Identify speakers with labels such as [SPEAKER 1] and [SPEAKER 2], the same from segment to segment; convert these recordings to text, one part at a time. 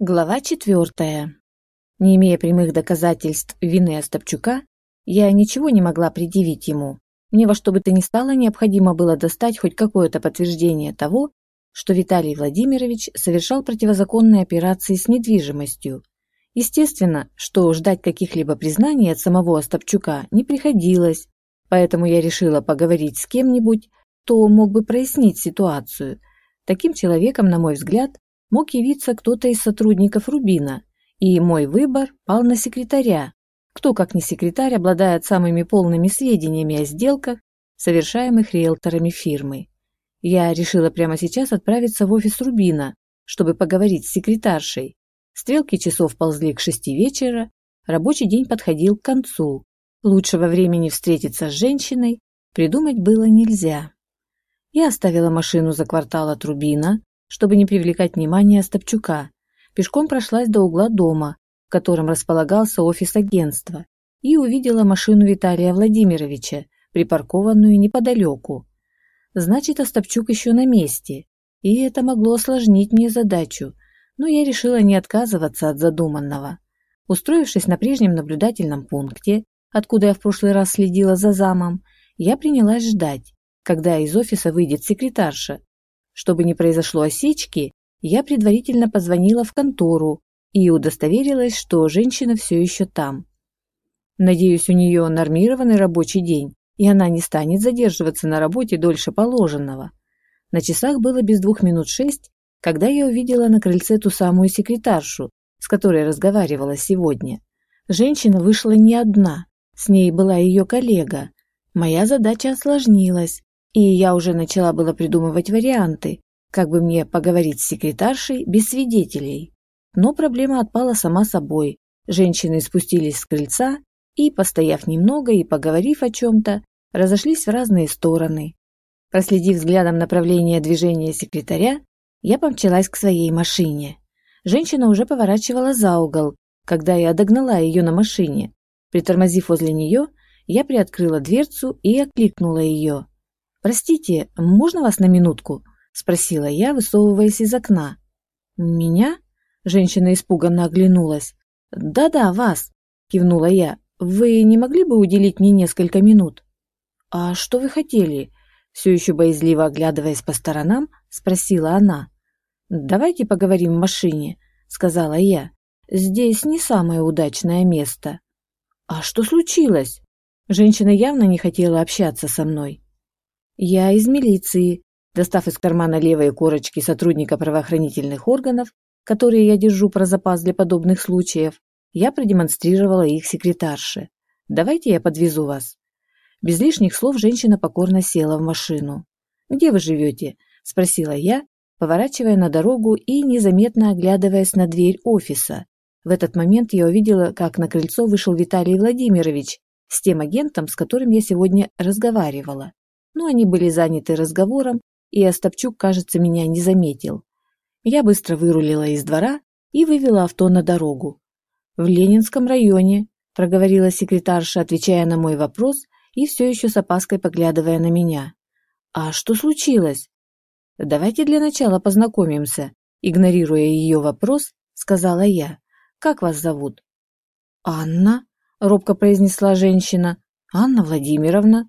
[SPEAKER 1] Глава четвертая. Не имея прямых доказательств вины Остапчука, я ничего не могла предъявить ему. Мне во что бы то ни стало необходимо было достать хоть какое-то подтверждение того, что Виталий Владимирович совершал противозаконные операции с недвижимостью. Естественно, что ждать каких-либо признаний от самого Остапчука не приходилось, поэтому я решила поговорить с кем-нибудь, кто мог бы прояснить ситуацию. Таким человеком, на мой взгляд, мог явиться кто-то из сотрудников Рубина, и мой выбор пал на секретаря. Кто, как не секретарь, обладает самыми полными сведениями о сделках, совершаемых риэлторами фирмы. Я решила прямо сейчас отправиться в офис Рубина, чтобы поговорить с секретаршей. Стрелки часов ползли к шести вечера, рабочий день подходил к концу. Лучшего времени встретиться с женщиной придумать было нельзя. Я оставила машину за квартал от Рубина, чтобы не привлекать внимания Стопчука, пешком прошлась до угла дома, в котором располагался офис агентства, и увидела машину Виталия Владимировича, припаркованную неподалеку. Значит, Остапчук еще на месте, и это могло осложнить мне задачу, но я решила не отказываться от задуманного. Устроившись на прежнем наблюдательном пункте, откуда я в прошлый раз следила за замом, я принялась ждать, когда из офиса выйдет секретарша чтобы не произошло осечки, я предварительно позвонила в контору и удостоверилась, что женщина все еще там. Надеюсь, у нее нормированный рабочий день, и она не станет задерживаться на работе дольше положенного. На часах было без двух минут шесть, когда я увидела на крыльце ту самую секретаршу, с которой разговаривала сегодня. Женщина вышла не одна, с ней была ее коллега. Моя задача осложнилась, и я уже начала было придумывать варианты, как бы мне поговорить с секретаршей без свидетелей. Но проблема отпала сама собой. Женщины спустились с крыльца и, постояв немного и поговорив о чем-то, разошлись в разные стороны. Проследив взглядом направление движения секретаря, я помчалась к своей машине. Женщина уже поворачивала за угол, когда я догнала ее на машине. Притормозив возле нее, я приоткрыла дверцу и окликнула ее. «Простите, можно вас на минутку?» – спросила я, высовываясь из окна. «Меня?» – женщина испуганно оглянулась. «Да-да, вас!» – кивнула я. «Вы не могли бы уделить мне несколько минут?» «А что вы хотели?» – все еще боязливо оглядываясь по сторонам, спросила она. «Давайте поговорим в машине», – сказала я. «Здесь не самое удачное место». «А что случилось?» Женщина явно не хотела общаться со мной. «Я из милиции», достав из кармана левой корочки сотрудника правоохранительных органов, которые я держу про запас для подобных случаев, я продемонстрировала их секретарше. «Давайте я подвезу вас». Без лишних слов женщина покорно села в машину. «Где вы живете?» – спросила я, поворачивая на дорогу и незаметно оглядываясь на дверь офиса. В этот момент я увидела, как на крыльцо вышел Виталий Владимирович с тем агентом, с которым я сегодня разговаривала но они были заняты разговором, и Остапчук, кажется, меня не заметил. Я быстро вырулила из двора и вывела авто на дорогу. «В Ленинском районе», – проговорила секретарша, отвечая на мой вопрос и все еще с опаской поглядывая на меня. «А что случилось?» «Давайте для начала познакомимся», – игнорируя ее вопрос, сказала я. «Как вас зовут?» «Анна», – робко произнесла женщина. «Анна Владимировна».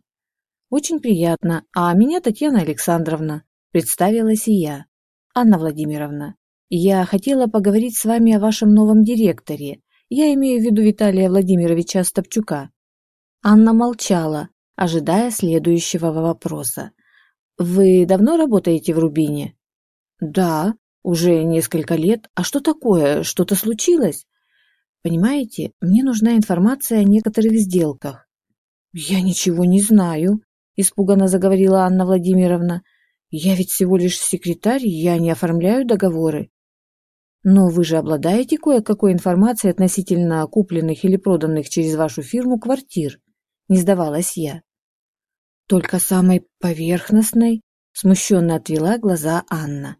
[SPEAKER 1] «Очень приятно. А меня Татьяна Александровна», – представилась и я. «Анна Владимировна, я хотела поговорить с вами о вашем новом директоре. Я имею в виду Виталия Владимировича Стопчука». Анна молчала, ожидая следующего вопроса. «Вы давно работаете в Рубине?» «Да, уже несколько лет. А что такое? Что-то случилось?» «Понимаете, мне нужна информация о некоторых сделках». «Я ничего не знаю», испуганно заговорила Анна Владимировна. Я ведь всего лишь секретарь, я не оформляю договоры. Но вы же обладаете кое-какой информацией относительно купленных или проданных через вашу фирму квартир, не сдавалась я. Только самой поверхностной, смущенно отвела глаза Анна.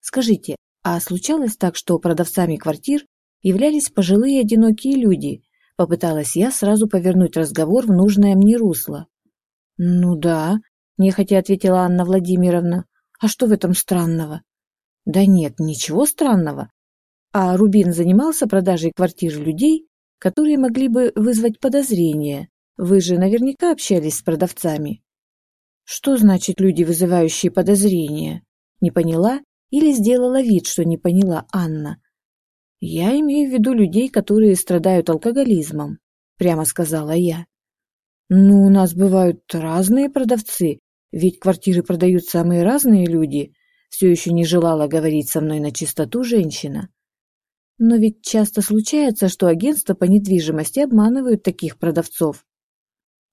[SPEAKER 1] Скажите, а случалось так, что продавцами квартир являлись пожилые одинокие люди? Попыталась я сразу повернуть разговор в нужное мне русло. «Ну да», – нехотя ответила Анна Владимировна. «А что в этом странного?» «Да нет, ничего странного. А Рубин занимался продажей квартир людей, которые могли бы вызвать подозрения. Вы же наверняка общались с продавцами. Что значит люди, вызывающие подозрения? Не поняла или сделала вид, что не поняла Анна. Я имею в виду людей, которые страдают алкоголизмом, прямо сказала я. Ну, у нас бывают разные продавцы, ведь квартиры продают самые разные люди. Все еще не желала говорить со мной на чистоту женщина. Но ведь часто случается, что агентства по недвижимости обманывают таких продавцов.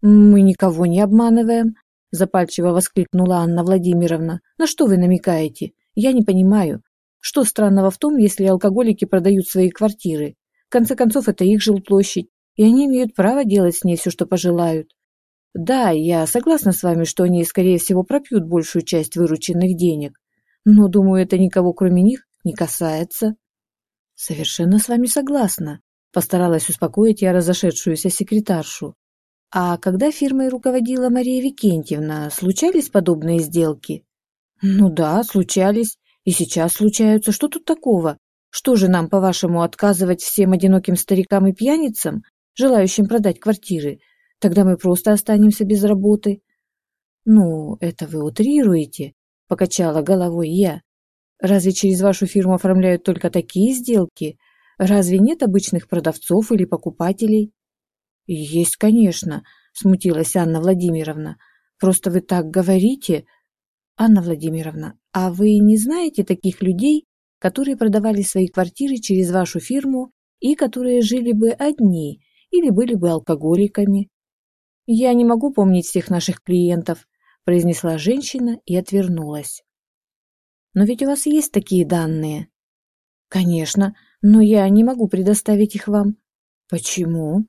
[SPEAKER 1] Мы никого не обманываем, запальчиво воскликнула Анна Владимировна. На что вы намекаете? Я не понимаю. Что странного в том, если алкоголики продают свои квартиры? В конце концов, это их жилплощадь, и они имеют право делать с ней все, что пожелают. Да, я согласна с вами, что они, скорее всего, пропьют большую часть вырученных денег. Но, думаю, это никого, кроме них, не касается. Совершенно с вами согласна. Постаралась успокоить я разошедшуюся секретаршу. А когда фирмой руководила Мария Викентьевна, случались подобные сделки? Ну да, случались. И сейчас случаются. Что тут такого? Что же нам, по-вашему, отказывать всем одиноким старикам и пьяницам, желающим продать квартиры? Тогда мы просто останемся без работы. Ну, это вы утрируете, покачала головой я. Разве через вашу фирму оформляют только такие сделки? Разве нет обычных продавцов или покупателей? Есть, конечно, смутилась Анна Владимировна. Просто вы так говорите. Анна Владимировна, а вы не знаете таких людей, которые продавали свои квартиры через вашу фирму и которые жили бы одни или были бы алкоголиками? Я не могу помнить всех наших клиентов, произнесла женщина и отвернулась. Но ведь у вас есть такие данные. Конечно, но я не могу предоставить их вам. Почему?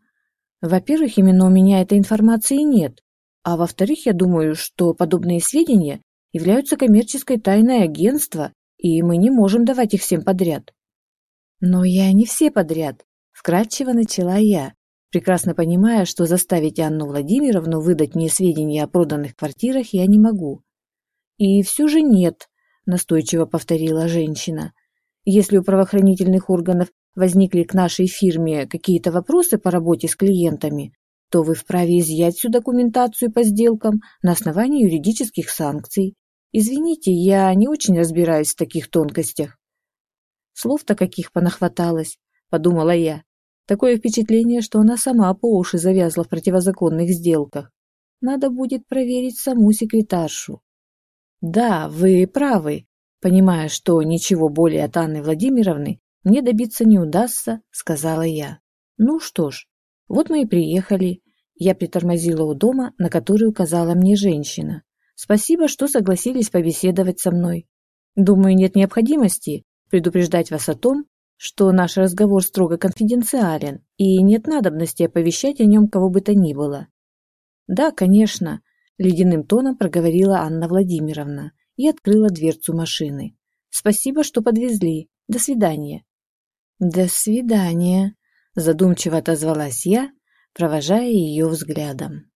[SPEAKER 1] Во-первых, именно у меня этой информации нет. А во-вторых, я думаю, что подобные сведения являются коммерческой тайной агентства, и мы не можем давать их всем подряд. Но я не все подряд, вкратчиво начала я, прекрасно понимая, что заставить Анну Владимировну выдать мне сведения о проданных квартирах я не могу. И все же нет, настойчиво повторила женщина. Если у правоохранительных органов возникли к нашей фирме какие-то вопросы по работе с клиентами, то вы вправе изъять всю документацию по сделкам на основании юридических санкций. Извините, я не очень разбираюсь в таких тонкостях. Слов-то каких понахваталось, подумала я. Такое впечатление, что она сама по уши завязла в противозаконных сделках. Надо будет проверить саму секретаршу. Да, вы правы. Понимая, что ничего более от Анны Владимировны мне добиться не удастся, сказала я. Ну что ж, вот мы и приехали. Я притормозила у дома, на который указала мне женщина. Спасибо, что согласились побеседовать со мной. Думаю, нет необходимости предупреждать вас о том, что наш разговор строго конфиденциален, и нет надобности оповещать о нем кого бы то ни было. Да, конечно, ледяным тоном проговорила Анна Владимировна и открыла дверцу машины. Спасибо, что подвезли. До свидания. До свидания, задумчиво отозвалась я, провожая ее взглядом.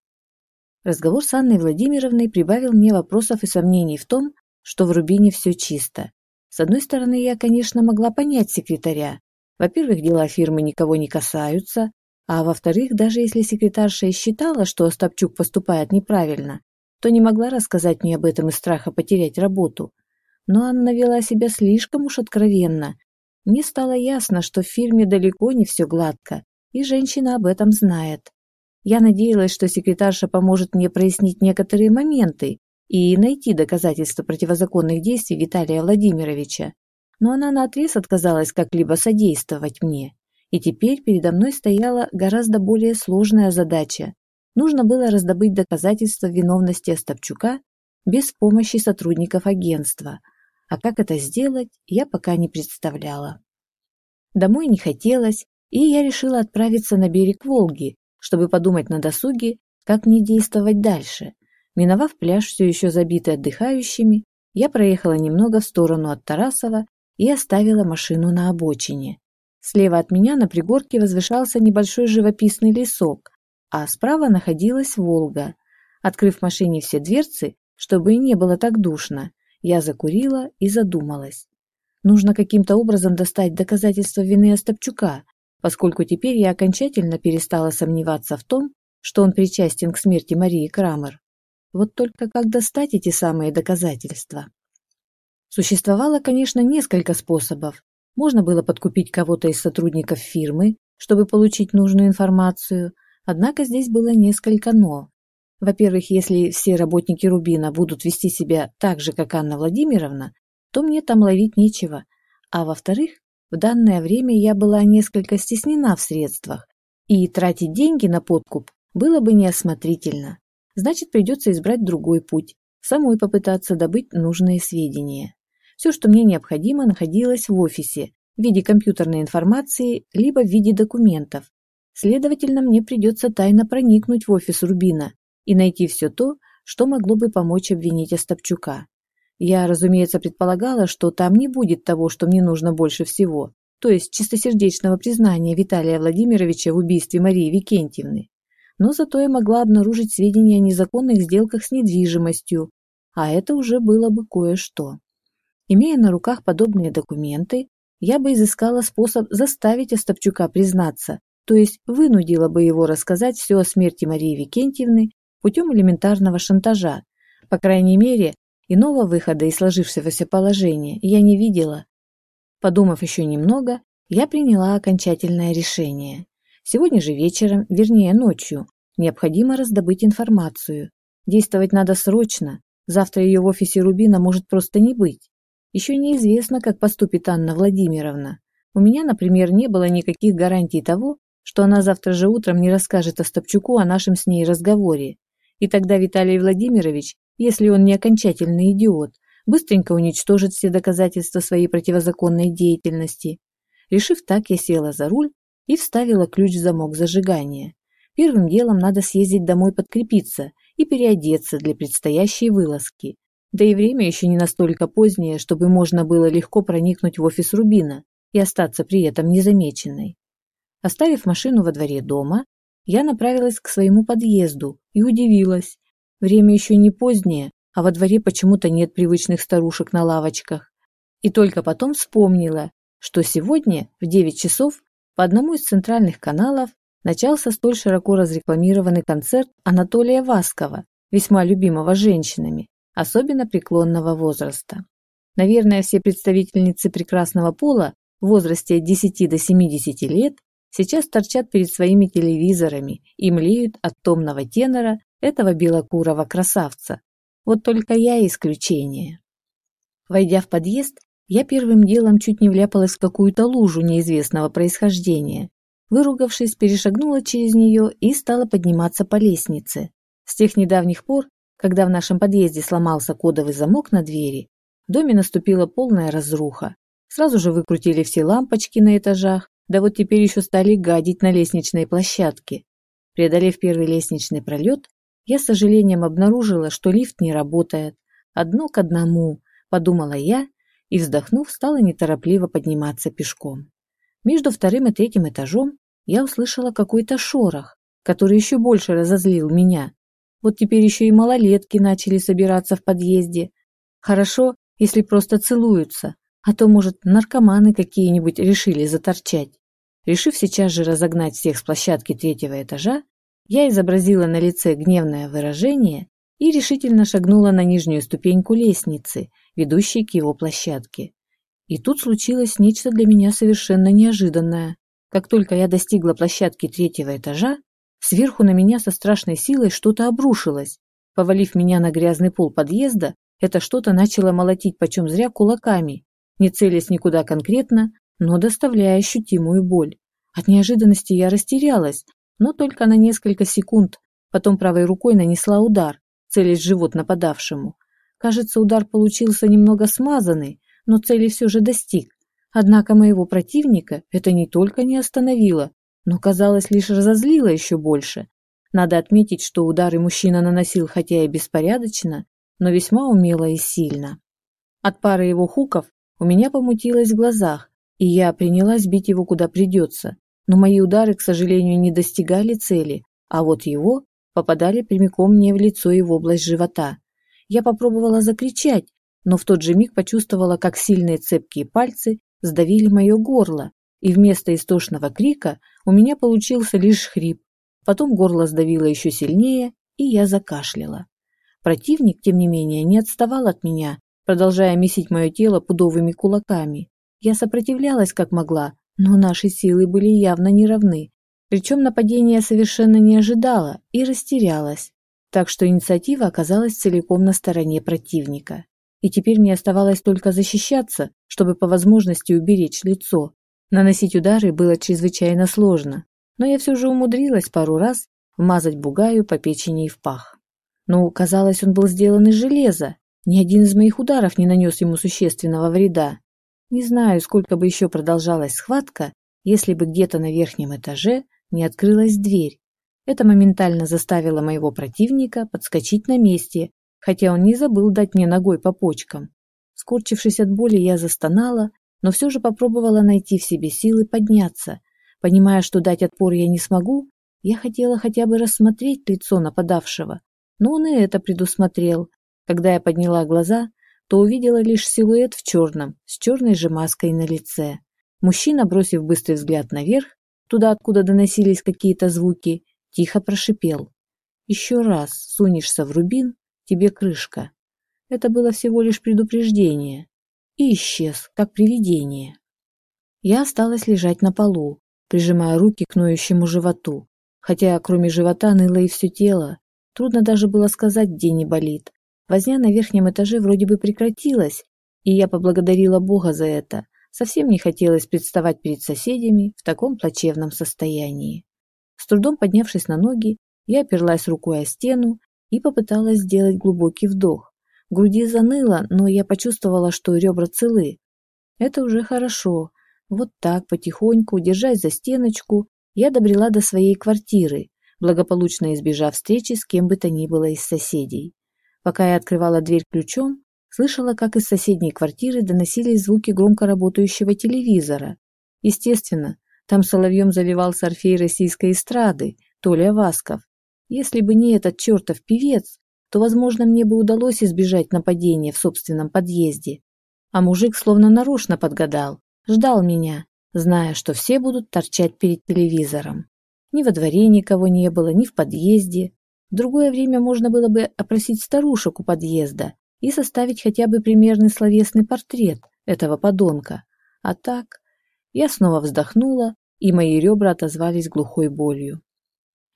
[SPEAKER 1] Разговор с Анной Владимировной прибавил мне вопросов и сомнений в том, что в Рубине все чисто. С одной стороны, я, конечно, могла понять секретаря. Во-первых, дела фирмы никого не касаются, а во-вторых, даже если секретарша и считала, что Остапчук поступает неправильно, то не могла рассказать мне об этом из страха потерять работу. Но Анна вела себя слишком уж откровенно. Мне стало ясно, что в фирме далеко не все гладко, и женщина об этом знает. Я надеялась, что секретарша поможет мне прояснить некоторые моменты и найти доказательства противозаконных действий Виталия Владимировича, но она наотрез отказалась как-либо содействовать мне. И теперь передо мной стояла гораздо более сложная задача. Нужно было раздобыть доказательства виновности Остапчука без помощи сотрудников агентства. А как это сделать, я пока не представляла. Домой не хотелось, и я решила отправиться на берег Волги, чтобы подумать на досуге, как мне действовать дальше. Миновав пляж, все еще забитый отдыхающими, я проехала немного в сторону от Тарасова и оставила машину на обочине. Слева от меня на пригорке возвышался небольшой живописный лесок, а справа находилась Волга. Открыв машине все дверцы, чтобы и не было так душно, я закурила и задумалась. Нужно каким-то образом достать доказательства вины Остапчука, поскольку теперь я окончательно перестала сомневаться в том, что он причастен к смерти Марии Крамер. Вот только как достать эти самые доказательства? Существовало, конечно, несколько способов. Можно было подкупить кого-то из сотрудников фирмы, чтобы получить нужную информацию, однако здесь было несколько «но». Во-первых, если все работники Рубина будут вести себя так же, как Анна Владимировна, то мне там ловить нечего. А во-вторых, в данное время я была несколько стеснена в средствах, и тратить деньги на подкуп было бы неосмотрительно. Значит, придется избрать другой путь, самой попытаться добыть нужные сведения. Все, что мне необходимо, находилось в офисе, в виде компьютерной информации, либо в виде документов. Следовательно, мне придется тайно проникнуть в офис Рубина и найти все то, что могло бы помочь обвинить Остапчука. Я, разумеется, предполагала, что там не будет того, что мне нужно больше всего, то есть чистосердечного признания Виталия Владимировича в убийстве Марии Викентьевны. Но зато я могла обнаружить сведения о незаконных сделках с недвижимостью, а это уже было бы кое-что. Имея на руках подобные документы, я бы изыскала способ заставить Остапчука признаться, то есть вынудила бы его рассказать все о смерти Марии Викентьевны путем элементарного шантажа. По крайней мере, иного выхода из сложившегося положения я не видела. Подумав еще немного, я приняла окончательное решение. Сегодня же вечером, вернее ночью, необходимо раздобыть информацию. Действовать надо срочно. Завтра ее в офисе Рубина может просто не быть. Еще неизвестно, как поступит Анна Владимировна. У меня, например, не было никаких гарантий того, что она завтра же утром не расскажет Остапчуку о нашем с ней разговоре. И тогда Виталий Владимирович, если он не окончательный идиот, быстренько уничтожит все доказательства своей противозаконной деятельности. Решив так, я села за руль и вставила ключ в замок зажигания. Первым делом надо съездить домой подкрепиться и переодеться для предстоящей вылазки. Да и время еще не настолько позднее, чтобы можно было легко проникнуть в офис Рубина и остаться при этом незамеченной. Оставив машину во дворе дома, я направилась к своему подъезду и удивилась. Время еще не позднее, а во дворе почему-то нет привычных старушек на лавочках. И только потом вспомнила, что сегодня в 9 часов по одному из центральных каналов начался столь широко разрекламированный концерт Анатолия Васкова, весьма любимого женщинами, особенно преклонного возраста. Наверное, все представительницы прекрасного пола в возрасте от 10 до 70 лет сейчас торчат перед своими телевизорами и млеют от томного тенора этого белокурого красавца. Вот только я исключение. Войдя в подъезд, я первым делом чуть не вляпалась в какую-то лужу неизвестного происхождения. Выругавшись, перешагнула через нее и стала подниматься по лестнице. С тех недавних пор, когда в нашем подъезде сломался кодовый замок на двери, в доме наступила полная разруха. Сразу же выкрутили все лампочки на этажах, да вот теперь еще стали гадить на лестничной площадке. Преодолев первый лестничный пролет, я с сожалением обнаружила, что лифт не работает. Одно к одному, подумала я, и, вздохнув, стала неторопливо подниматься пешком. Между вторым и третьим этажом я услышала какой-то шорох, который еще больше разозлил меня. Вот теперь еще и малолетки начали собираться в подъезде. Хорошо, если просто целуются, а то, может, наркоманы какие-нибудь решили заторчать. Решив сейчас же разогнать всех с площадки третьего этажа, я изобразила на лице гневное выражение и решительно шагнула на нижнюю ступеньку лестницы, ведущей к его площадке. И тут случилось нечто для меня совершенно неожиданное. Как только я достигла площадки третьего этажа, сверху на меня со страшной силой что-то обрушилось. Повалив меня на грязный пол подъезда, это что-то начало молотить почем зря кулаками, не целясь никуда конкретно, но доставляя ощутимую боль. От неожиданности я растерялась, но только на несколько секунд, потом правой рукой нанесла удар, целясь в живот нападавшему. Кажется, удар получился немного смазанный, но цели все же достиг. Однако моего противника это не только не остановило, но, казалось, лишь разозлило еще больше. Надо отметить, что удары мужчина наносил хотя и беспорядочно, но весьма умело и сильно. От пары его хуков у меня помутилось в глазах, и я принялась бить его куда придется, но мои удары, к сожалению, не достигали цели, а вот его попадали прямиком мне в лицо и в область живота. Я попробовала закричать, но в тот же миг почувствовала, как сильные цепкие пальцы сдавили мое горло, и вместо истошного крика у меня получился лишь хрип. Потом горло сдавило еще сильнее, и я закашляла. Противник, тем не менее, не отставал от меня, продолжая месить мое тело пудовыми кулаками. Я сопротивлялась как могла, но наши силы были явно неравны. Причем нападения совершенно не ожидала и растерялась. Так что инициатива оказалась целиком на стороне противника. И теперь мне оставалось только защищаться, чтобы по возможности уберечь лицо. Наносить удары было чрезвычайно сложно, но я все же умудрилась пару раз вмазать бугаю по печени и в пах. Но, казалось, он был сделан из железа. Ни один из моих ударов не нанес ему существенного вреда. Не знаю, сколько бы еще продолжалась схватка, если бы где-то на верхнем этаже не открылась дверь. Это моментально заставило моего противника подскочить на месте, хотя он не забыл дать мне ногой по почкам. Скорчившись от боли, я застонала, но все же попробовала найти в себе силы подняться. Понимая, что дать отпор я не смогу, я хотела хотя бы рассмотреть лицо нападавшего, но он и это предусмотрел. Когда я подняла глаза, то увидела лишь силуэт в черном, с черной же маской на лице. Мужчина, бросив быстрый взгляд наверх, туда, откуда доносились какие-то звуки, тихо прошипел. «Еще раз сунешься в рубин, тебе крышка». Это было всего лишь предупреждение. И исчез, как привидение. Я осталась лежать на полу, прижимая руки к ноющему животу, хотя кроме живота ныло и все тело, Трудно даже было сказать, где не болит. Возня на верхнем этаже вроде бы прекратилась, и я поблагодарила Бога за это. Совсем не хотелось представать перед соседями в таком плачевном состоянии. С трудом поднявшись на ноги, я оперлась рукой о стену и попыталась сделать глубокий вдох. В груди заныло, но я почувствовала, что ребра целы. Это уже хорошо. Вот так, потихоньку, держась за стеночку, я добрела до своей квартиры, благополучно избежав встречи с кем бы то ни было из соседей. Пока я открывала дверь ключом, слышала, как из соседней квартиры доносились звуки громко работающего телевизора. Естественно, там соловьем заливался орфей российской эстрады, Толя Васков. Если бы не этот чертов певец, то, возможно, мне бы удалось избежать нападения в собственном подъезде. А мужик словно нарочно подгадал, ждал меня, зная, что все будут торчать перед телевизором. Ни во дворе никого не было, ни в подъезде. В другое время можно было бы опросить старушек у подъезда и составить хотя бы примерный словесный портрет этого подонка. А так я снова вздохнула, и мои ребра отозвались глухой болью.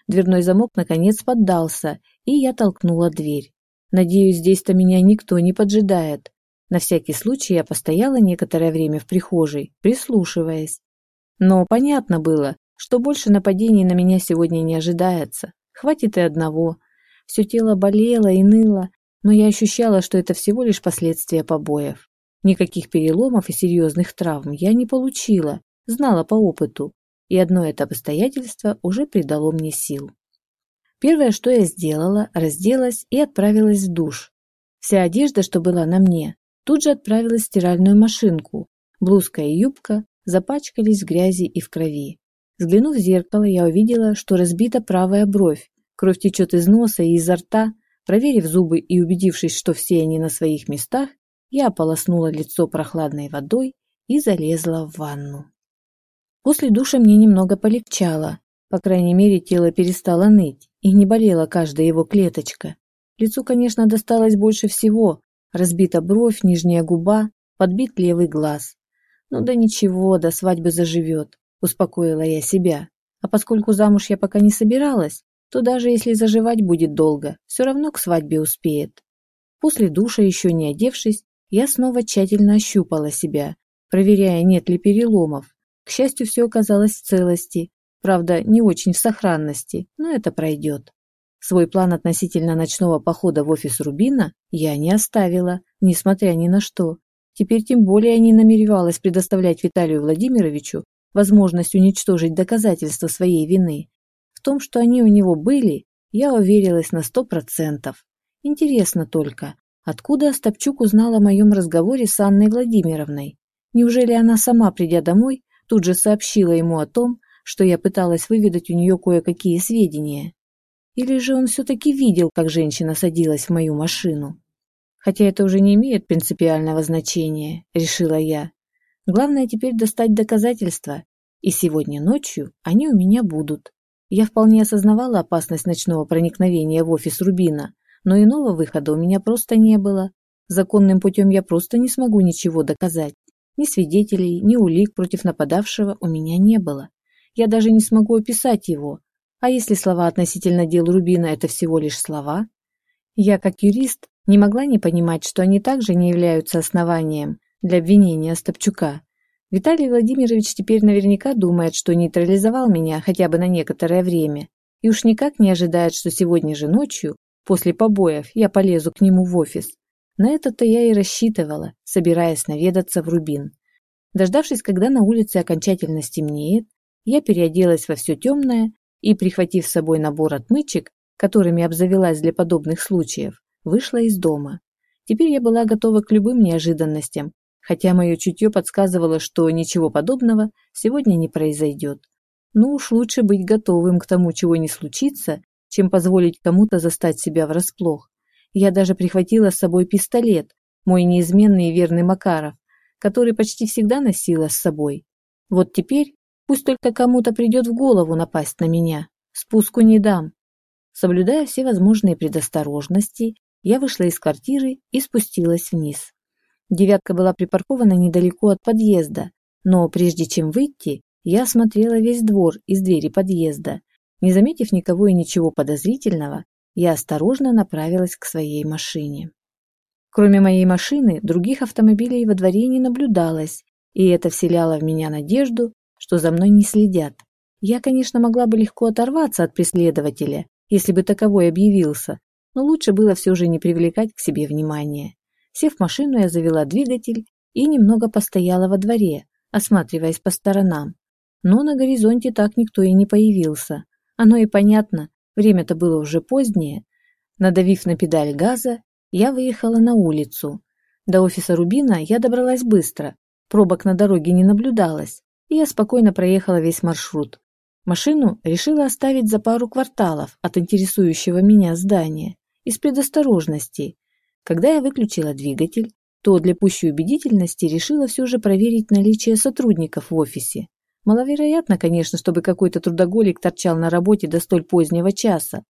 [SPEAKER 1] Дверной замок наконец поддался, и я толкнула дверь. Надеюсь, здесь-то меня никто не поджидает. На всякий случай я постояла некоторое время в прихожей, прислушиваясь. Но понятно было, что больше нападений на меня сегодня не ожидается. Хватит и одного. Все тело болело и ныло, но я ощущала, что это всего лишь последствия побоев. Никаких переломов и серьезных травм я не получила, знала по опыту, и одно это обстоятельство уже придало мне сил. Первое, что я сделала, разделась и отправилась в душ. Вся одежда, что была на мне, тут же отправилась в стиральную машинку. Блузка и юбка запачкались в грязи и в крови. Взглянув в зеркало, я увидела, что разбита правая бровь, кровь течет из носа и изо рта. Проверив зубы и убедившись, что все они на своих местах, я ополоснула лицо прохладной водой и залезла в ванну. После душа мне немного полегчало, по крайней мере тело перестало ныть и не болела каждая его клеточка. Лицу, конечно, досталось больше всего, разбита бровь, нижняя губа, подбит левый глаз. Ну да ничего, до свадьбы заживет успокоила я себя. А поскольку замуж я пока не собиралась, то даже если заживать будет долго, все равно к свадьбе успеет. После душа, еще не одевшись, я снова тщательно ощупала себя, проверяя, нет ли переломов. К счастью, все оказалось в целости, правда, не очень в сохранности, но это пройдет. Свой план относительно ночного похода в офис Рубина я не оставила, несмотря ни на что. Теперь тем более не намеревалась предоставлять Виталию Владимировичу возможность уничтожить доказательства своей вины. В том, что они у него были, я уверилась на сто процентов. Интересно только, откуда Остапчук узнал о моем разговоре с Анной Владимировной? Неужели она сама, придя домой, тут же сообщила ему о том, что я пыталась выведать у нее кое-какие сведения? Или же он все-таки видел, как женщина садилась в мою машину? Хотя это уже не имеет принципиального значения, решила я. Главное теперь достать доказательства, и сегодня ночью они у меня будут. Я вполне осознавала опасность ночного проникновения в офис Рубина, но иного выхода у меня просто не было. Законным путем я просто не смогу ничего доказать. Ни свидетелей, ни улик против нападавшего у меня не было. Я даже не смогу описать его. А если слова относительно дел Рубина – это всего лишь слова? Я, как юрист, не могла не понимать, что они также не являются основанием для обвинения Стопчука. Виталий Владимирович теперь наверняка думает, что нейтрализовал меня хотя бы на некоторое время, и уж никак не ожидает, что сегодня же ночью, после побоев, я полезу к нему в офис. На это-то я и рассчитывала, собираясь наведаться в Рубин. Дождавшись, когда на улице окончательно стемнеет, я переоделась во все темное и, прихватив с собой набор отмычек, которыми обзавелась для подобных случаев, вышла из дома. Теперь я была готова к любым неожиданностям, хотя мое чутье подсказывало, что ничего подобного сегодня не произойдет. Ну уж лучше быть готовым к тому, чего не случится, чем позволить кому-то застать себя врасплох. Я даже прихватила с собой пистолет, мой неизменный и верный Макаров, который почти всегда носила с собой. Вот теперь пусть только кому-то придет в голову напасть на меня. Спуску не дам. Соблюдая все возможные предосторожности, я вышла из квартиры и спустилась вниз. Девятка была припаркована недалеко от подъезда, но прежде чем выйти, я осмотрела весь двор из двери подъезда. Не заметив никого и ничего подозрительного, я осторожно направилась к своей машине. Кроме моей машины, других автомобилей во дворе не наблюдалось, и это вселяло в меня надежду, что за мной не следят. Я, конечно, могла бы легко оторваться от преследователя, если бы таковой объявился, но лучше было все же не привлекать к себе внимания. Сев в машину, я завела двигатель и немного постояла во дворе, осматриваясь по сторонам. Но на горизонте так никто и не появился. Оно и понятно, Время-то было уже позднее. Надавив на педаль газа, я выехала на улицу. До офиса Рубина я добралась быстро. Пробок на дороге не наблюдалось, и я спокойно проехала весь маршрут. Машину решила оставить за пару кварталов от интересующего меня здания, из предосторожности. Когда я выключила двигатель, то для пущей убедительности решила все же проверить наличие сотрудников в офисе. Маловероятно, конечно, чтобы какой-то трудоголик торчал на работе до столь позднего часа.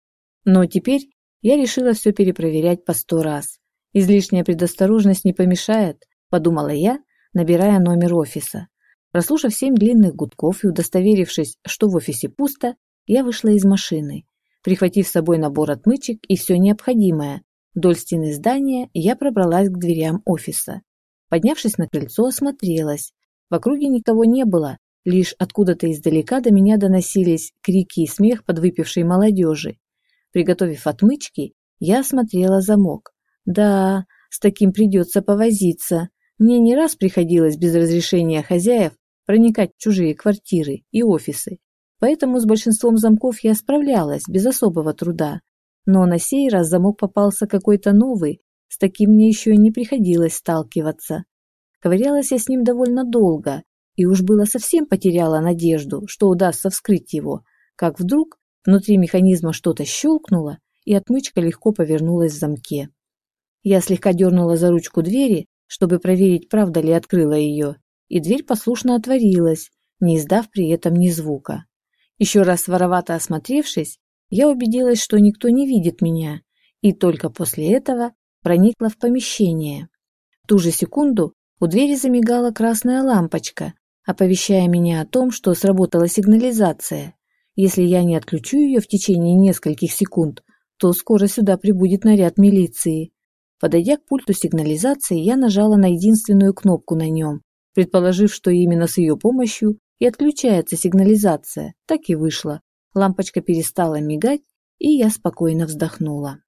[SPEAKER 1] Но теперь я решила все перепроверять по сто раз. Излишняя предосторожность не помешает, подумала я, набирая номер офиса. Прослушав семь длинных гудков и удостоверившись, что в офисе пусто, я вышла из машины. Прихватив с собой набор отмычек и все необходимое, вдоль стены здания я пробралась к дверям офиса. Поднявшись на крыльцо, осмотрелась. В округе никого не было, Лишь откуда-то издалека до меня доносились крики и смех подвыпившей молодежи. Приготовив отмычки, я осмотрела замок. Да, с таким придется повозиться. Мне не раз приходилось без разрешения хозяев проникать в чужие квартиры и офисы, поэтому с большинством замков я справлялась без особого труда. Но на сей раз замок попался какой-то новый, с таким мне еще и не приходилось сталкиваться. Ковырялась я с ним довольно долго, и уж было совсем потеряла надежду, что удастся вскрыть его, как вдруг внутри механизма что-то щелкнуло, и отмычка легко повернулась в замке. Я слегка дернула за ручку двери, чтобы проверить, правда ли открыла ее, и дверь послушно отворилась, не издав при этом ни звука. Еще раз воровато осмотревшись, я убедилась, что никто не видит меня, и только после этого проникла в помещение. В ту же секунду у двери замигала красная лампочка, оповещая меня о том, что сработала сигнализация. Если я не отключу ее в течение нескольких секунд, то скоро сюда прибудет наряд милиции. Подойдя к пульту сигнализации, я нажала на единственную кнопку на нем, предположив, что именно с ее помощью и отключается сигнализация. Так и вышло. Лампочка перестала мигать, и я спокойно вздохнула.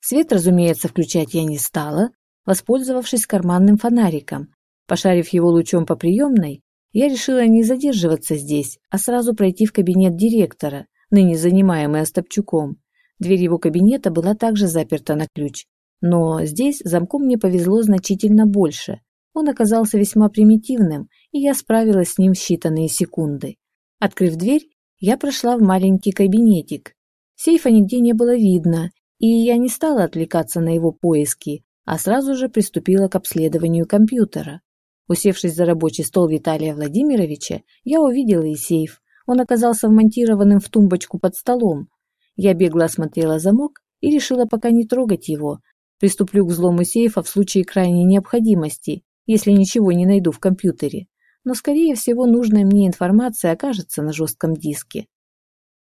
[SPEAKER 1] Свет, разумеется, включать я не стала, воспользовавшись карманным фонариком. Пошарив его лучом по приемной, я решила не задерживаться здесь, а сразу пройти в кабинет директора, ныне занимаемый Остапчуком. Дверь его кабинета была также заперта на ключ. Но здесь замком мне повезло значительно больше. Он оказался весьма примитивным, и я справилась с ним в считанные секунды. Открыв дверь, я прошла в маленький кабинетик. Сейфа нигде не было видно, и я не стала отвлекаться на его поиски, а сразу же приступила к обследованию компьютера. Усевшись за рабочий стол Виталия Владимировича, я увидела и сейф. Он оказался вмонтированным в тумбочку под столом. Я бегло осмотрела замок и решила пока не трогать его. Приступлю к взлому сейфа в случае крайней необходимости, если ничего не найду в компьютере. Но, скорее всего, нужная мне информация окажется на жестком диске.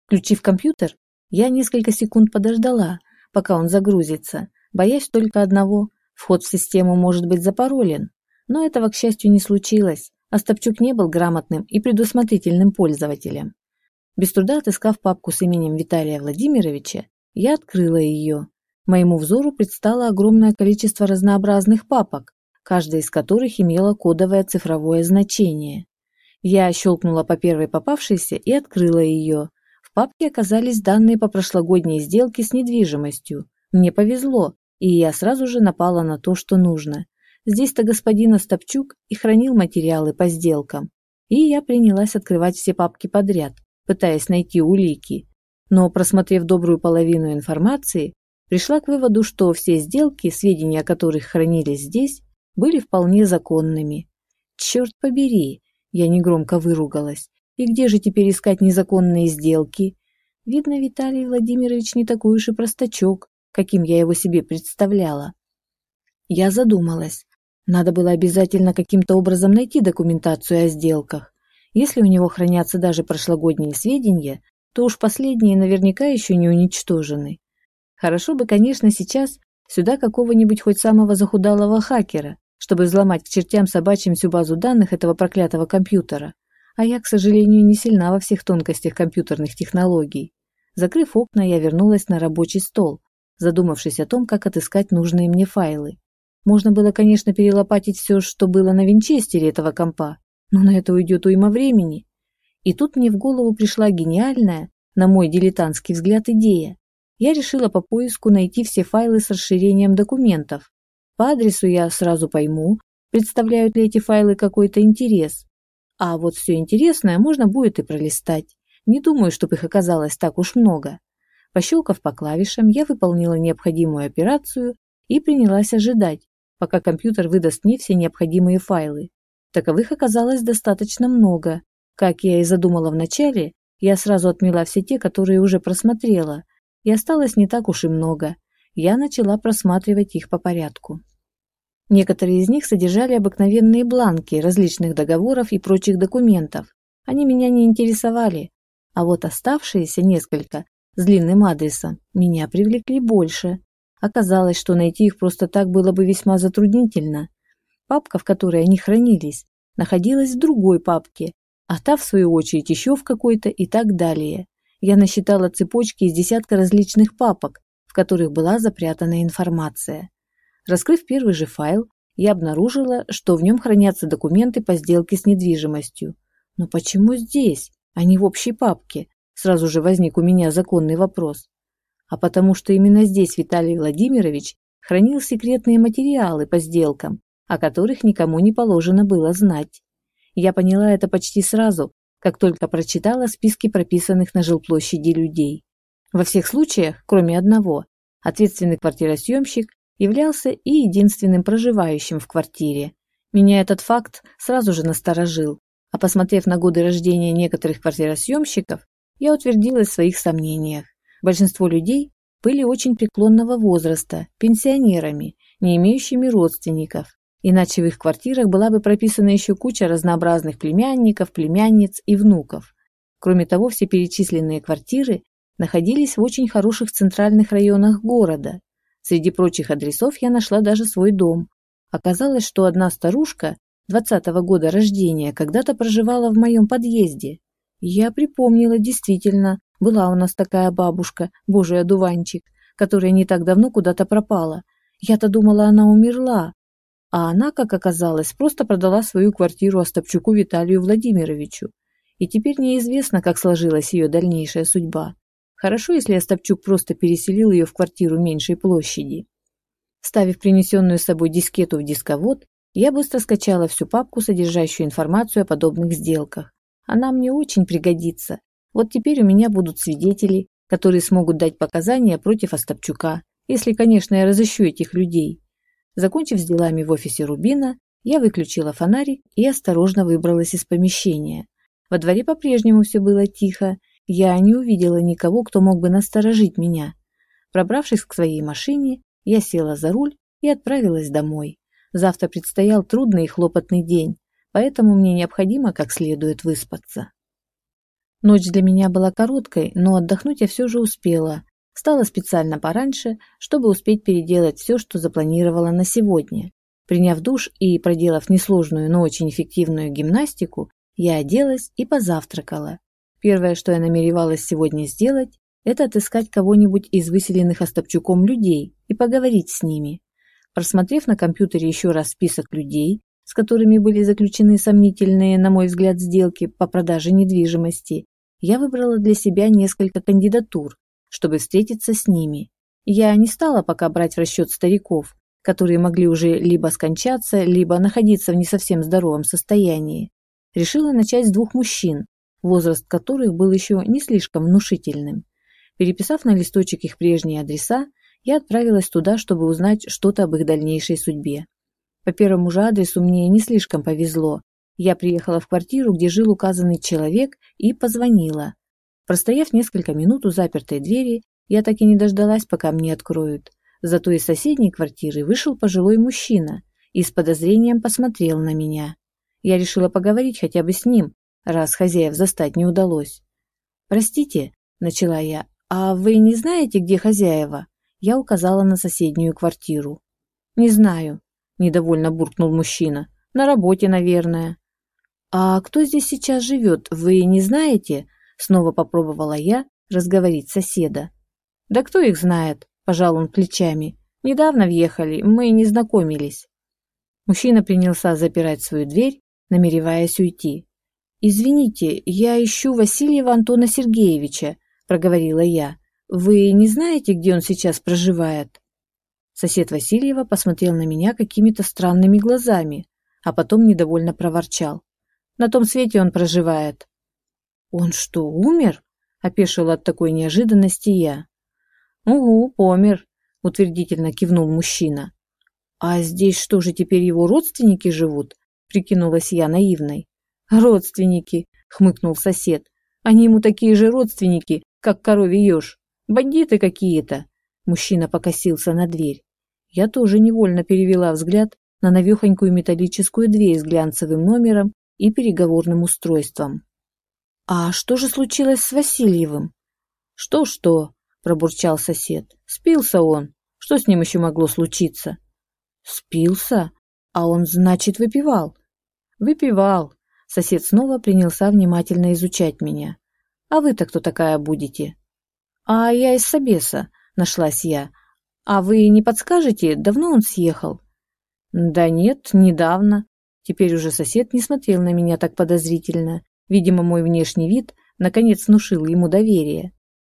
[SPEAKER 1] Включив компьютер, я несколько секунд подождала, пока он загрузится, боясь только одного – вход в систему может быть запаролен. Но этого, к счастью, не случилось. Остапчук не был грамотным и предусмотрительным пользователем. Без труда отыскав папку с именем Виталия Владимировича, я открыла ее. Моему взору предстало огромное количество разнообразных папок, каждая из которых имела кодовое цифровое значение. Я щелкнула по первой попавшейся и открыла ее. В папке оказались данные по прошлогодней сделке с недвижимостью. Мне повезло, и я сразу же напала на то, что нужно. Здесь-то господин Остапчук и хранил материалы по сделкам. И я принялась открывать все папки подряд, пытаясь найти улики. Но, просмотрев добрую половину информации, пришла к выводу, что все сделки, сведения о которых хранились здесь, были вполне законными. Черт побери, я негромко выругалась. И где же теперь искать незаконные сделки? Видно, Виталий Владимирович не такой уж и простачок, каким я его себе представляла. Я задумалась, надо было обязательно каким-то образом найти документацию о сделках. Если у него хранятся даже прошлогодние сведения, то уж последние наверняка еще не уничтожены. Хорошо бы, конечно, сейчас сюда какого-нибудь хоть самого захудалого хакера, чтобы взломать к чертям собачьим всю базу данных этого проклятого компьютера. А я, к сожалению, не сильна во всех тонкостях компьютерных технологий. Закрыв окна, я вернулась на рабочий стол, задумавшись о том, как отыскать нужные мне файлы. Можно было, конечно, перелопатить все, что было на винчестере этого компа, но на это уйдет уйма времени. И тут мне в голову пришла гениальная, на мой дилетантский взгляд, идея. Я решила по поиску найти все файлы с расширением документов. По адресу я сразу пойму, представляют ли эти файлы какой-то интерес. А вот все интересное можно будет и пролистать. Не думаю, чтобы их оказалось так уж много. Пощелкав по клавишам, я выполнила необходимую операцию и принялась ожидать, пока компьютер выдаст мне все необходимые файлы. Таковых оказалось достаточно много. Как я и задумала вначале, я сразу отмела все те, которые уже просмотрела, и осталось не так уж и много. Я начала просматривать их по порядку. Некоторые из них содержали обыкновенные бланки различных договоров и прочих документов. Они меня не интересовали, а вот оставшиеся несколько с длинным адресом меня привлекли больше. Оказалось, что найти их просто так было бы весьма затруднительно. Папка, в которой они хранились, находилась в другой папке, а та, в свою очередь, еще в какой-то и так далее. Я насчитала цепочки из десятка различных папок, в которых была запрятана информация. Раскрыв первый же файл, я обнаружила, что в нем хранятся документы по сделке с недвижимостью. Но почему здесь, а не в общей папке? Сразу же возник у меня законный вопрос а потому что именно здесь Виталий Владимирович хранил секретные материалы по сделкам, о которых никому не положено было знать. Я поняла это почти сразу, как только прочитала списки прописанных на жилплощади людей. Во всех случаях, кроме одного, ответственный квартиросъемщик являлся и единственным проживающим в квартире. Меня этот факт сразу же насторожил, а посмотрев на годы рождения некоторых квартиросъемщиков, я утвердилась в своих сомнениях. Большинство людей были очень преклонного возраста, пенсионерами, не имеющими родственников. Иначе в их квартирах была бы прописана еще куча разнообразных племянников, племянниц и внуков. Кроме того, все перечисленные квартиры находились в очень хороших центральных районах города. Среди прочих адресов я нашла даже свой дом. Оказалось, что одна старушка 20-го года рождения когда-то проживала в моем подъезде. Я припомнила действительно, была у нас такая бабушка, божий одуванчик, которая не так давно куда-то пропала. Я-то думала, она умерла. А она, как оказалось, просто продала свою квартиру Остапчуку Виталию Владимировичу. И теперь неизвестно, как сложилась ее дальнейшая судьба. Хорошо, если Остапчук просто переселил ее в квартиру меньшей площади. Ставив принесенную с собой дискету в дисковод, я быстро скачала всю папку, содержащую информацию о подобных сделках. Она мне очень пригодится, вот теперь у меня будут свидетели, которые смогут дать показания против Остапчука, если, конечно, я разыщу этих людей. Закончив с делами в офисе Рубина, я выключила фонарик и осторожно выбралась из помещения. Во дворе по-прежнему все было тихо, я не увидела никого, кто мог бы насторожить меня. Пробравшись к своей машине, я села за руль и отправилась домой. Завтра предстоял трудный и хлопотный день, поэтому мне необходимо как следует выспаться. Ночь для меня была короткой, но отдохнуть я все же успела. Стала специально пораньше, чтобы успеть переделать все, что запланировала на сегодня. Приняв душ и проделав несложную, но очень эффективную гимнастику, я оделась и позавтракала. Первое, что я намеревалась сегодня сделать, это отыскать кого-нибудь из выселенных Остапчуком людей и поговорить с ними. Просмотрев на компьютере еще раз список людей, с которыми были заключены сомнительные, на мой взгляд, сделки по продаже недвижимости, я выбрала для себя несколько кандидатур, чтобы встретиться с ними. Я не стала пока брать в расчет стариков, которые могли уже либо скончаться, либо находиться в не совсем здоровом состоянии. Решила начать с двух мужчин, возраст которых был еще не слишком внушительным. Переписав на листочек их прежние адреса, я отправилась туда, чтобы узнать что-то об их дальнейшей судьбе. По первому же адресу мне не слишком повезло. Я приехала в квартиру, где жил указанный человек, и позвонила. Простояв несколько минут у запертой двери, я так и не дождалась, пока мне откроют. Зато из соседней квартиры вышел пожилой мужчина и с подозрением посмотрел на меня. Я решила поговорить хотя бы с ним, раз хозяев застать не удалось. «Простите», — начала я, «А вы не знаете, где хозяева?» Я указала на соседнюю квартиру. «Не знаю», – недовольно буркнул мужчина. «На работе, наверное». «А кто здесь сейчас живет, вы не знаете?» Снова попробовала я разговорить соседа. «Да кто их знает?» – пожал он плечами. «Недавно въехали, мы не знакомились». Мужчина принялся запирать свою дверь, намереваясь уйти. «Извините, я ищу Васильева Антона Сергеевича», – проговорила я. «Вы не знаете, где он сейчас проживает?» Сосед Васильева посмотрел на меня какими-то странными глазами, а потом недовольно проворчал. «На том свете он проживает». «Он что, умер?» – опешил от такой неожиданности я. «Угу, помер», – утвердительно кивнул мужчина. «А здесь что же теперь его родственники живут?» – прикинулась я наивной. «Родственники», – хмыкнул сосед. «Они ему такие же родственники, как коровий еж. Бандиты какие-то. Мужчина покосился на дверь. Я тоже невольно перевела взгляд на навехонькую металлическую дверь с глянцевым номером и переговорным устройством. «А что же случилось с Васильевым?» «Что-что?» – пробурчал сосед. «Спился он. Что с ним еще могло случиться?» «Спился? А он, значит, выпивал?» «Выпивал». Сосед снова принялся внимательно изучать меня. А вы-то кто такая будете? А я из Собеса, нашлась я. А вы не подскажете, давно он съехал? Да нет, недавно. Теперь уже сосед не смотрел на меня так подозрительно. Видимо, мой внешний вид наконец внушил ему доверие.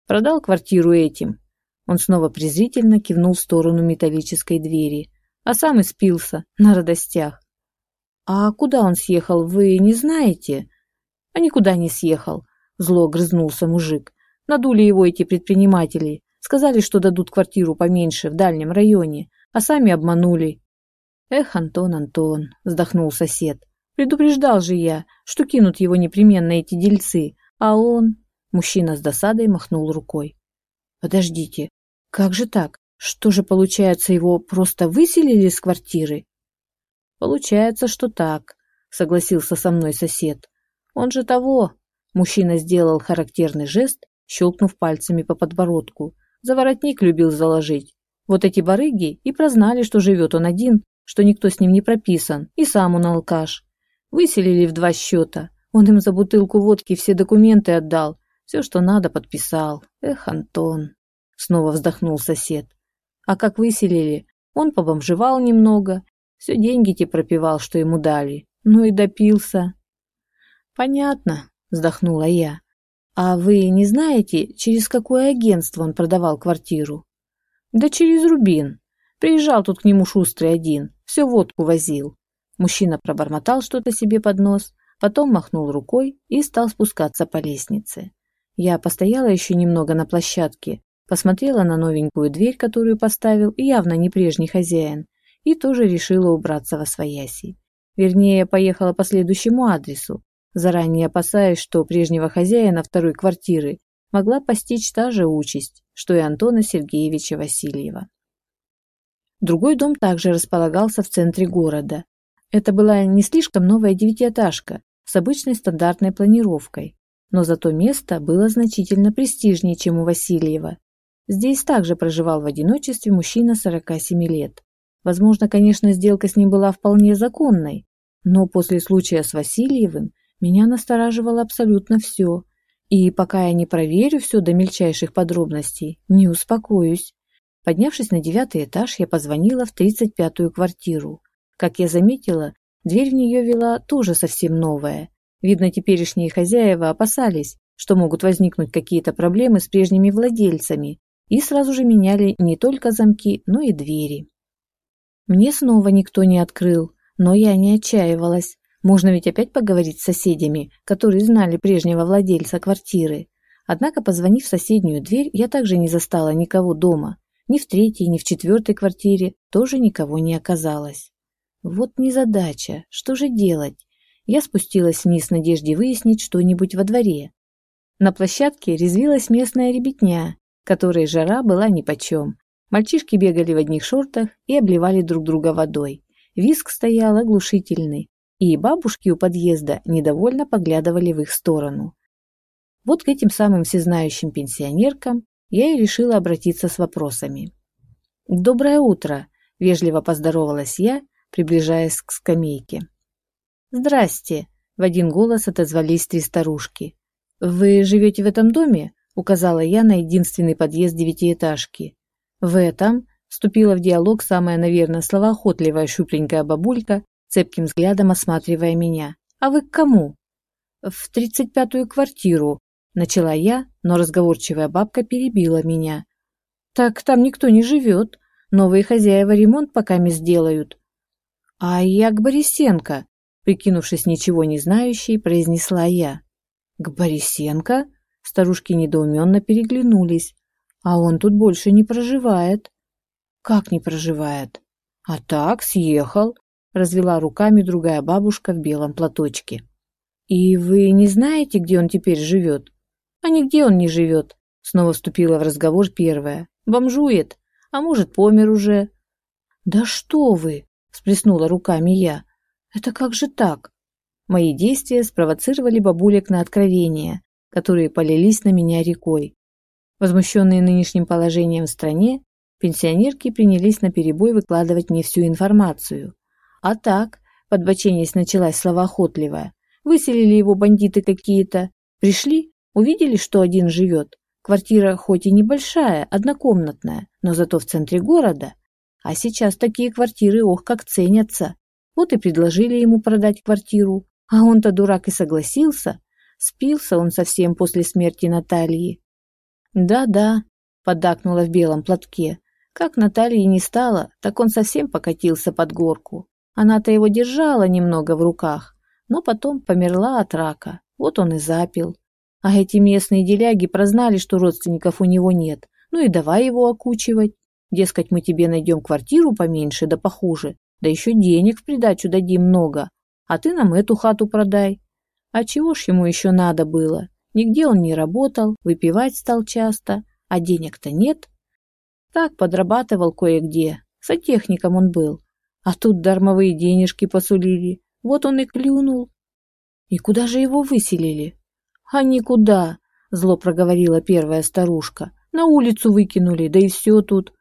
[SPEAKER 1] Продал квартиру этим. Он снова презрительно кивнул в сторону металлической двери, а сам испился на радостях. «А куда он съехал, вы не знаете?» «А никуда не съехал. Зло грызнулся мужик. Надули его эти предприниматели. Сказали, что дадут квартиру поменьше в дальнем районе, а сами обманули. Эх, Антон, Антон, вздохнул сосед. Предупреждал же я, что кинут его непременно эти дельцы, а он... Мужчина с досадой махнул рукой. Подождите, как же так? Что же, получается, его просто выселили из квартиры? Получается, что так, согласился со мной сосед. Он же того, Мужчина сделал характерный жест, щелкнув пальцами по подбородку. За воротник любил заложить. Вот эти барыги и прознали, что живет он один, что никто с ним не прописан, и сам он алкаш. Выселили в два счета. Он им за бутылку водки все документы отдал. Все, что надо, подписал. Эх, Антон. Снова вздохнул сосед. А как выселили, он побомжевал немного. Все деньги те пропивал, что ему дали. Ну и допился. Понятно, вздохнула я. А вы не знаете, через какое агентство он продавал квартиру? Да через Рубин. Приезжал тут к нему шустрый один, все водку возил. Мужчина пробормотал что-то себе под нос, потом махнул рукой и стал спускаться по лестнице. Я постояла еще немного на площадке, посмотрела на новенькую дверь, которую поставил явно не прежний хозяин, и тоже решила убраться во свояси. Вернее, поехала по следующему адресу, заранее опасаясь, что прежнего хозяина второй квартиры могла постичь та же участь, что и Антона Сергеевича Васильева. Другой дом также располагался в центре города. Это была не слишком новая девятиэтажка с обычной стандартной планировкой, но зато место было значительно престижнее, чем у Васильева. Здесь также проживал в одиночестве мужчина 47 лет. Возможно, конечно, сделка с ним была вполне законной, но после случая с Васильевым меня настораживало абсолютно все. И пока я не проверю все до мельчайших подробностей, не успокоюсь. Поднявшись на девятый этаж, я позвонила в 35-ю квартиру. Как я заметила, дверь в нее вела тоже совсем новая. Видно, теперешние хозяева опасались, что могут возникнуть какие-то проблемы с прежними владельцами, и сразу же меняли не только замки, но и двери. Мне снова никто не открыл, но я не отчаивалась. Можно ведь опять поговорить с соседями, которые знали прежнего владельца квартиры. Однако, позвонив в соседнюю дверь, я также не застала никого дома. Ни в третьей, ни в четвертой квартире тоже никого не оказалось. Вот незадача. Что же делать? Я спустилась вниз в надежде выяснить что-нибудь во дворе. На площадке резвилась местная ребятня, которой жара была нипочем. Мальчишки бегали в одних шортах и обливали друг друга водой. Виск стоял оглушительный, и бабушки у подъезда недовольно поглядывали в их сторону. Вот к этим самым всезнающим пенсионеркам я и решила обратиться с вопросами. «Доброе утро!» – вежливо поздоровалась я, приближаясь к скамейке. «Здрасте!» – в один голос отозвались три старушки. «Вы живете в этом доме?» – указала я на единственный подъезд девятиэтажки. «В этом?» – вступила в диалог самая, наверное, словоохотливая щупленькая бабулька, цепким взглядом осматривая меня. «А вы к кому?» «В тридцать пятую квартиру», – начала я, но разговорчивая бабка перебила меня. «Так там никто не живет. Новые хозяева ремонт пока не сделают». «А я к Борисенко», Прикинувшись ничего не знающей, произнесла я. «К Борисенко?» Старушки недоуменно переглянулись. «А он тут больше не проживает». «Как не проживает?» «А так, съехал», — развела руками другая бабушка в белом платочке. «И вы не знаете, где он теперь живет?» «А нигде он не живет», — снова вступила в разговор первая. «Бомжует, а может, помер уже». «Да что вы!» — всплеснула руками я. Это как же так? Мои действия спровоцировали бабулек на откровения, которые полились на меня рекой. Возмущенные нынешним положением в стране, пенсионерки принялись на перебой выкладывать мне всю информацию. А так, подбоченясь началась словоохотливая. Выселили его бандиты какие-то. Пришли, увидели, что один живет. Квартира хоть и небольшая, однокомнатная, но зато в центре города. А сейчас такие квартиры ох как ценятся. Вот и предложили ему продать квартиру. А он-то дурак и согласился. Спился он совсем после смерти Натальи. «Да-да», — поддакнула в белом платке. Как Натальи не стало, так он совсем покатился под горку. Она-то его держала немного в руках, но потом померла от рака. Вот он и запил. А эти местные деляги прознали, что родственников у него нет. Ну и давай его окучивать. Дескать, мы тебе найдем квартиру поменьше да похуже, да еще денег в придачу дадим много, а ты нам эту хату продай. А чего ж ему еще надо было? Нигде он не работал, выпивать стал часто, а денег-то нет. Так подрабатывал кое-где, сантехником он был. А тут дармовые денежки посулили, вот он и клюнул. И куда же его выселили? А никуда, зло проговорила первая старушка. На улицу выкинули, да и все тут.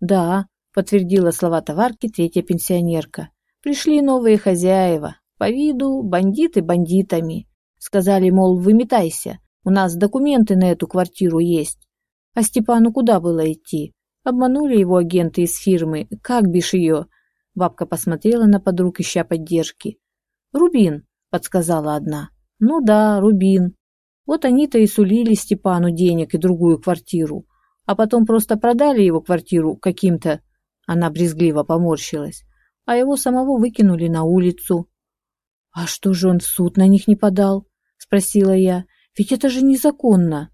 [SPEAKER 1] Да, подтвердила слова товарки третья пенсионерка. Пришли новые хозяева. По виду бандиты бандитами. Сказали, мол, выметайся. У нас документы на эту квартиру есть. А Степану куда было идти? Обманули его агенты из фирмы. Как бишь ее? Бабка посмотрела на подруг, ища поддержки. «Рубин», — подсказала одна. «Ну да, Рубин. Вот они-то и сулили Степану денег и другую квартиру, а потом просто продали его квартиру каким-то она брезгливо поморщилась. А его самого выкинули на улицу. «А что же он в суд на них не подал?» — спросила я. «Ведь это же незаконно».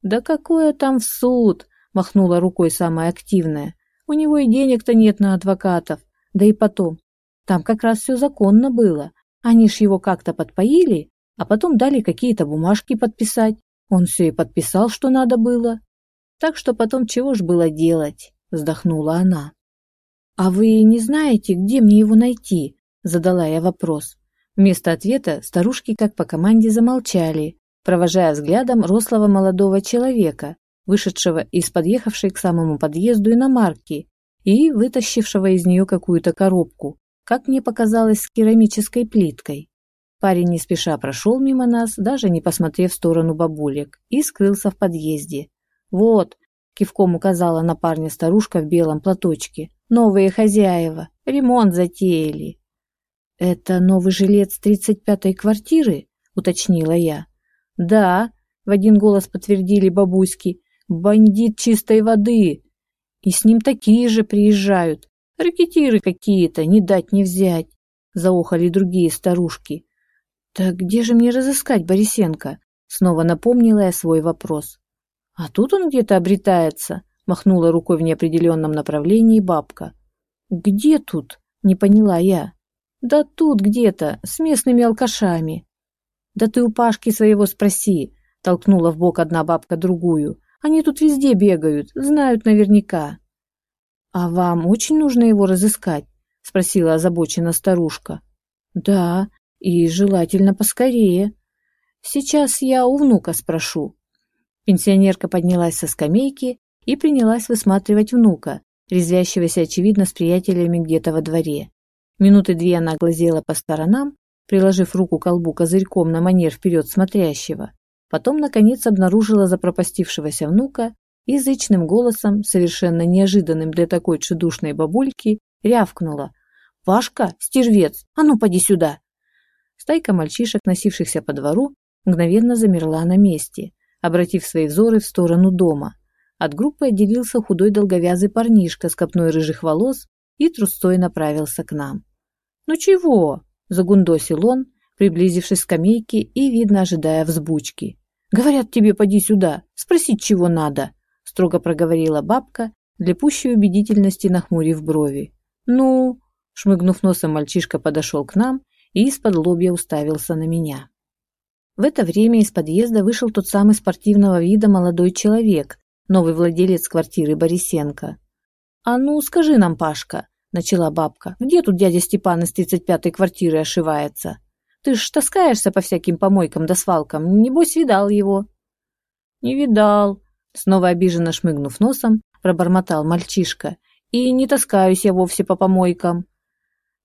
[SPEAKER 1] «Да какое там в суд?» — махнула рукой самая активная. «У него и денег-то нет на адвокатов. Да и потом, там как раз все законно было. Они ж его как-то подпоили, а потом дали какие-то бумажки подписать. Он все и подписал, что надо было. Так что потом чего ж было делать, вздохнула она. А вы не знаете, где мне его найти? Задала я вопрос. Вместо ответа старушки как по команде замолчали, провожая взглядом рослого молодого человека, вышедшего из подъехавшей к самому подъезду иномарки и вытащившего из нее какую-то коробку, как мне показалось, с керамической плиткой. Парень не спеша прошел мимо нас, даже не посмотрев в сторону бабулек, и скрылся в подъезде. «Вот», — кивком указала на парня старушка в белом платочке, — «новые хозяева, ремонт затеяли». «Это новый жилец тридцать пятой квартиры?» — уточнила я. «Да», — в один голос подтвердили бабуськи, — «бандит чистой воды». И с ним такие же приезжают. Ракетиры какие-то, не дать не взять, — заохали другие старушки. «Так где же мне разыскать Борисенко?» Снова напомнила я свой вопрос. «А тут он где-то обретается», — махнула рукой в неопределенном направлении бабка. «Где тут?» — не поняла я. «Да тут где-то, с местными алкашами». «Да ты у Пашки своего спроси», — толкнула в бок одна бабка другую. «Они тут везде бегают, знают наверняка». «А вам очень нужно его разыскать?» — спросила озабоченно старушка. «Да, и желательно поскорее. Сейчас я у внука спрошу. Пенсионерка поднялась со скамейки и принялась высматривать внука, резвящегося, очевидно, с приятелями где-то во дворе. Минуты две она глазела по сторонам, приложив руку к колбу козырьком на манер вперед смотрящего. Потом, наконец, обнаружила запропастившегося внука и зычным голосом, совершенно неожиданным для такой чудушной бабульки, рявкнула. «Пашка, стервец, а ну поди сюда!» Стайка мальчишек, носившихся по двору, мгновенно замерла на месте, обратив свои взоры в сторону дома. От группы отделился худой долговязый парнишка с копной рыжих волос и трустой направился к нам. «Ну чего?» – загундосил он, приблизившись к скамейке и, видно, ожидая взбучки. «Говорят тебе, поди сюда, спросить, чего надо», – строго проговорила бабка, для пущей убедительности нахмурив брови. «Ну?» – шмыгнув носом, мальчишка подошел к нам и из-под лобья уставился на меня. В это время из подъезда вышел тот самый спортивного вида молодой человек, новый владелец квартиры Борисенко. «А ну, скажи нам, Пашка», – начала бабка, – «где тут дядя Степан из 35-й квартиры ошивается? Ты ж таскаешься по всяким помойкам да свалкам, небось видал его». «Не видал», – снова обиженно шмыгнув носом, пробормотал мальчишка. «И не таскаюсь я вовсе по помойкам.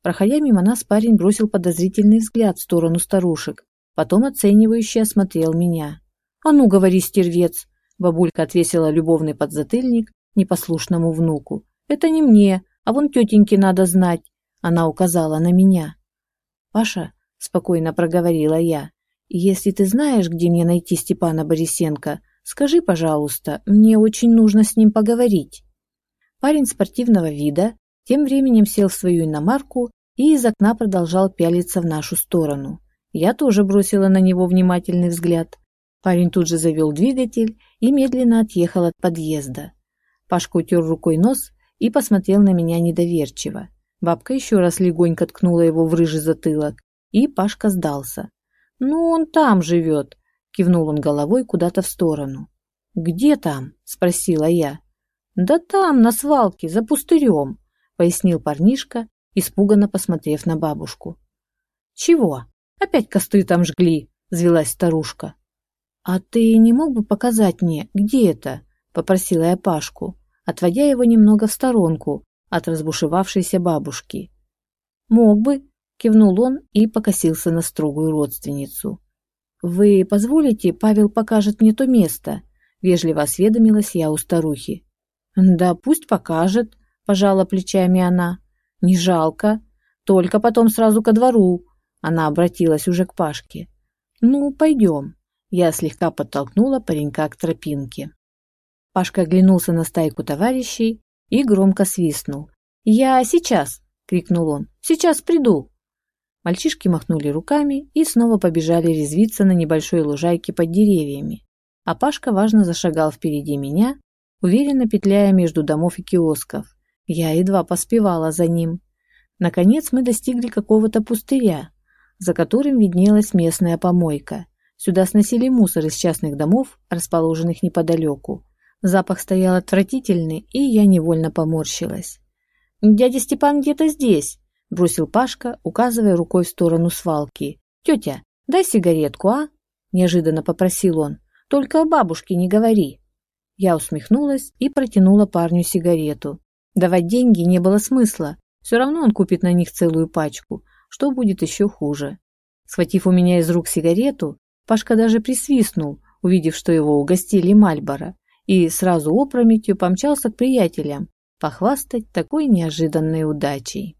[SPEAKER 1] Проходя мимо нас, парень бросил подозрительный взгляд в сторону старушек, потом оценивающе осмотрел меня. «А ну, говори, стервец!» Бабулька отвесила любовный подзатыльник непослушному внуку. «Это не мне, а вон тетеньке надо знать!» Она указала на меня. «Паша», — спокойно проговорила я, «если ты знаешь, где мне найти Степана Борисенко, скажи, пожалуйста, мне очень нужно с ним поговорить». Парень спортивного вида тем временем сел в свою иномарку и из окна продолжал пялиться в нашу сторону. Я тоже бросила на него внимательный взгляд. Парень тут же завел двигатель и медленно отъехал от подъезда. Пашка утер рукой нос и посмотрел на меня недоверчиво. Бабка еще раз легонько ткнула его в рыжий затылок, и Пашка сдался. «Ну, он там живет», — кивнул он головой куда-то в сторону. «Где там?» — спросила я. «Да там, на свалке, за пустырем», пояснил парнишка, испуганно посмотрев на бабушку. «Чего? Опять костры там жгли?» – взвелась старушка. «А ты не мог бы показать мне, где это?» – попросила я Пашку, отводя его немного в сторонку от разбушевавшейся бабушки. «Мог бы», – кивнул он и покосился на строгую родственницу. «Вы позволите, Павел покажет мне то место?» – вежливо осведомилась я у старухи. «Да пусть покажет», пожала плечами она. Не жалко. Только потом сразу ко двору. Она обратилась уже к Пашке. Ну, пойдем. Я слегка подтолкнула паренька к тропинке. Пашка оглянулся на стайку товарищей и громко свистнул. «Я сейчас!» — крикнул он. «Сейчас приду!» Мальчишки махнули руками и снова побежали резвиться на небольшой лужайке под деревьями. А Пашка важно зашагал впереди меня, уверенно петляя между домов и киосков. Я едва поспевала за ним. Наконец мы достигли какого-то пустыря, за которым виднелась местная помойка. Сюда сносили мусор из частных домов, расположенных неподалеку. Запах стоял отвратительный, и я невольно поморщилась. «Дядя Степан где-то здесь», – бросил Пашка, указывая рукой в сторону свалки. «Тетя, дай сигаретку, а?» – неожиданно попросил он. «Только о бабушке не говори». Я усмехнулась и протянула парню сигарету. Давать деньги не было смысла, все равно он купит на них целую пачку, что будет еще хуже. Схватив у меня из рук сигарету, Пашка даже присвистнул, увидев, что его угостили Мальборо, и сразу опрометью помчался к приятелям похвастать такой неожиданной удачей.